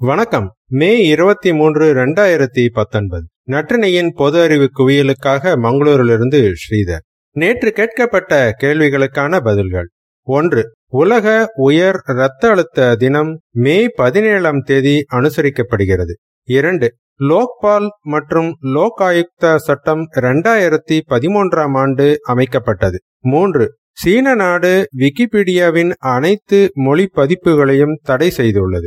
வணக்கம். மே இருபத்தி மூன்று இரண்டாயிரத்தி பத்தொன்பது. நற்றினையின் பொது அறிவு குவியலுக்காக மங்களூரிலிருந்து ஸ்ரீதர். நேற்று கேட்கப்பட்ட கேள்விகளுக்கான பதில்கள். ஒன்று உலக உயர் இரத்த அழுத்த தினம் மே பதினேழாம் தேதி அனுசரிக்கப்படுகிறது. இரண்டு லோக்பால் மற்றும் லோக் ஆயுக்தா சட்டம் இரண்டாயிரத்தி பதிமூன்றாம் ஆண்டு அமைக்கப்பட்டது. மூன்று சீன நாடு விக்கிபீடியாவின் அனைத்து மொழி பதிப்புகளையும் தடை செய்துள்ளது.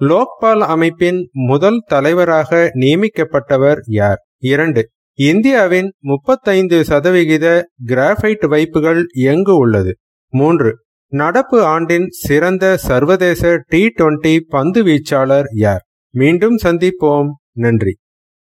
லோக்பால் அமைப்பின் முதல் தலைவராக நியமிக்கப்பட்டவர் யார்? இரண்டு. இந்தியாவின் முப்பத்தைந்து சதவிகித கிராஃபைட் வைப்புகள் எங்கு உள்ளது? மூன்று. நடப்பு ஆண்டின் சிறந்த சர்வதேச டி டுவெண்டி பந்து வீச்சாளர் யார்? மீண்டும் சந்திப்போம். நன்றி.